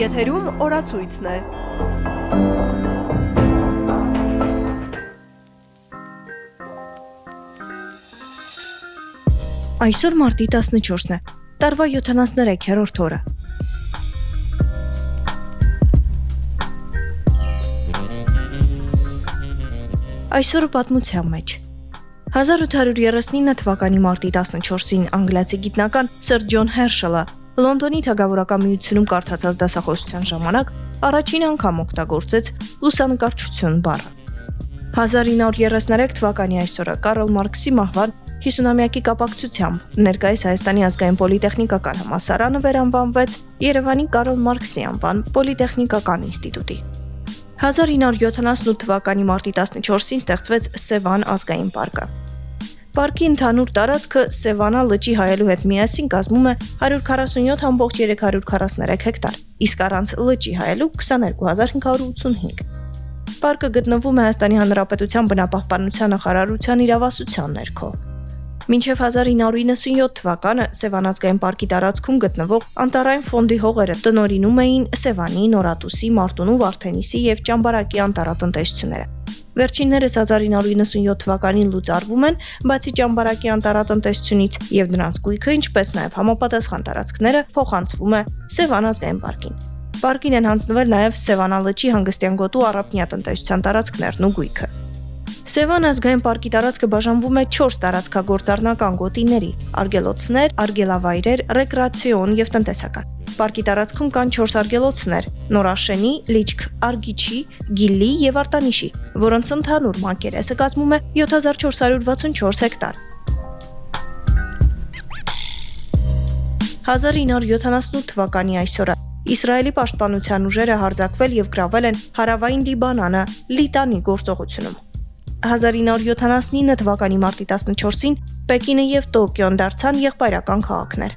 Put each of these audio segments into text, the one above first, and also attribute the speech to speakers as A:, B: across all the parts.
A: Եթերում օրացույցն է։
B: Այսօր մարտի 14-ն է։ Տարվա 73-րդ օրը։ Այսօրը պատմության մեջ 1839 թվականի մարտի 14-ին անգլիացի գիտնական Սր Ջոն Հերշելը Լոնդոնի թագավորական միությունում կարդացած դասախոսության ժամանակ առաջին անգամ օգտագործեց լուսանկարչություն բառը։ 1933 թվականի այսօրը Կարլ Մարքսի մահվան 50-ամյակի կապակցությամբ ներկայիս Հայաստանի ազգային պոլիտեխնիկական համալսարանը վերանվանվեց Երևանի Կարլ Մարքսի անվան պոլիտեխնիկական ինստիտուտի։ 1978 թվականի մարտի 14-ին ստեղծվեց Սևան ազգային պարկը։ Պարկի ընդհանուր տարածքը Սևանա լճի հայելու հետ միասին կազմում է 147.343 հեկտար, իսկ առանց լճի հայելու 22585։ Պարկը գտնվում է Հայաստանի Հանրապետության բնապահպանության նախարարության իրավասության ներքո։ Մինչև 1997 թվականը Սևանազգային պարկի տարածքում գտնվող անտարային ֆոնդի հողերը տնորինում էին Սևանի, Նորատուսի, Մարտունու, Վարդենիսի եւ Ճամբարակի անտարատնտեսությունները։ Վերջիններս 1997 թվականին լուծարվում են, բացի Ճամբարակի անտարատնտեսությունից եւ դրանց գույքը, ինչպես նաեւ համապատասխան տարածքները փոխանցվում է Սևանազգային պարկին։ Պարկին են հանձնվել նաև Սևանալճի հանգստյան գոտու առապնյա տնտեսության տարածքներն ու գույքը։ Սևան ազգային պարկի տարածքը բաժանվում է 4 տարածքագործառնական գոտիների՝ արգելոցներ, արգելավայրեր, ռեկրեացիոն եւ տնտեսական։ Պարկի տարածքում կան 4 արգելոցներ՝ Նորաշենի, Լիճք, Արգիչի, Գիլլի եւ Արտանիշի, որոնց ընդհանուր մակերեսը կազմում է 7464 հեկտար։ 1978 թվականի այսօրը Իսրայելի պաշտպանության ուժերը հարձակվել եւ գրավել են հարավային Լիբանանը Լիտանի գործողությունում։ 1979 թվականի մարտի 14-ին Պեկինը եւ Տոկիոն դարձան եղբայրական քաղաքներ։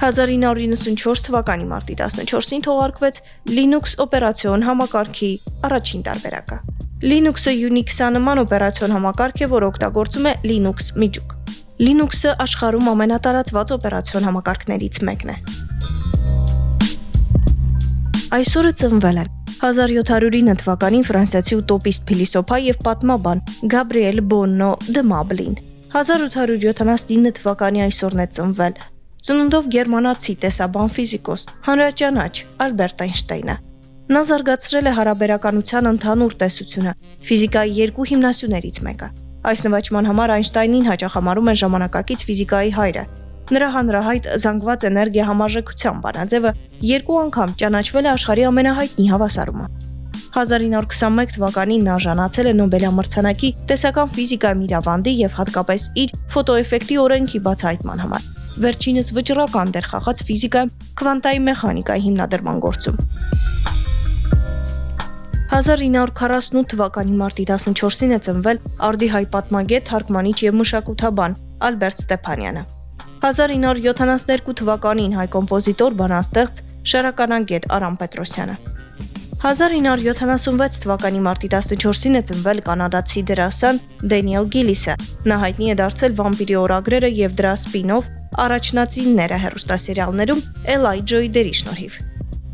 B: 1994 թվականի մարտի 14-ին թողարկվեց Linux օպերացիոն համակարգի առաջին տարբերակը։ Linux-ը Unix-անման օպերացիոն համակարգ է, որ օգտագործում է Linux միջուկ։ Linux-ը աշխարհում ամենատարածված օպերացիոն համակարգներից մեկն է։ Այսօրը ծնվել են 1709 թվականին ֆրանսիացի ուտոպիստ փիլիսոփա եւ պատմաբան Գաբրիել Բոննո դե Մաբլին 1879 թվականի այսօրն է ծնվել ծնունդով գերմանացի տեսաբան ֆիզիկոս հանրաճանաչ Ալբերտ Այնշտայնը նա զարգացրել է հարաբերականության ընդհանուր տեսությունը ֆիզիկայի երկու հիմնասյուներից մեկը այս նվաճման համար Այնշտայնին հաճախ համարում են ժամանակակից ֆիզիկայի հայրը Նրա հանրահայտ զանգված էներգիա համարժեքության բանաձևը երկու անգամ ճանաչվել է աշխարհի ամենահայտնի հավասարումը։ 1921 թվականին նա ժանացել է Նոբելյամրցանակի տեսական ֆիզիկա միրավանդի եւ հատկապես իր ֆոտոէֆեկտի օրենքի բացահայտման համար։ Վերջինս վճռական դեր խաղաց ֆիզիկայում քվանտայի մեխանիկայի հիմնադրման գործում։ 1948 թվականի մարտի 14-ին է ծնվել արդի հայ պատմագետ, թարգմանիչ եւ մշակութաբան Ալբերտ Ստեփանյանը։ 1972 թվականին հայ կոմպոզիտոր, բանաստեղծ, շարականագետ Արամ Պետրոսյանը։ 1976 թվականի մարտի 14-ին է ծնվել կանադացի դերասան Դենիել Գիլիսը։ Նա հայտնի է դարձել Վամպիրի օրագրերը եւ դրա սպին-օֆ Առաջնածինները հերոստասերիալներում Էլայջոյի դերի շնորհիվ։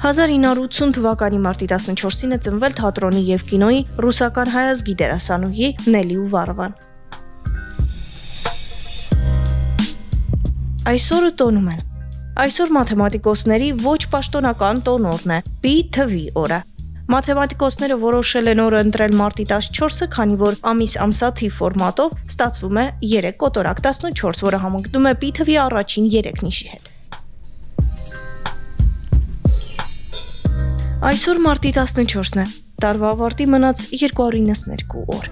B: 1980 թվականի մարտի 14-ին է ծնվել թատրոնի եւ կինոյի ռուսական հայազգի դերասանուհի Նելի Ուվարովան։ Այսօրը տոնում են։ Այսօր մաթեմատիկոսների ոչ պաշտոնական տոնորն է՝ Պի թվի օրը։ Մաթեմատիկոսները որոշել են օրը ընտրել մարտի 14-ը, քանի որ ամիս ամսաթի ֆորմատով ստացվում է 3 կոտորակ 14, որը համընկնում է Պի թվի առաջին 3 նիշի հետ։ Այսօր մարտի 14-ն է։ Տարվա ավարտի մնաց 292 օր։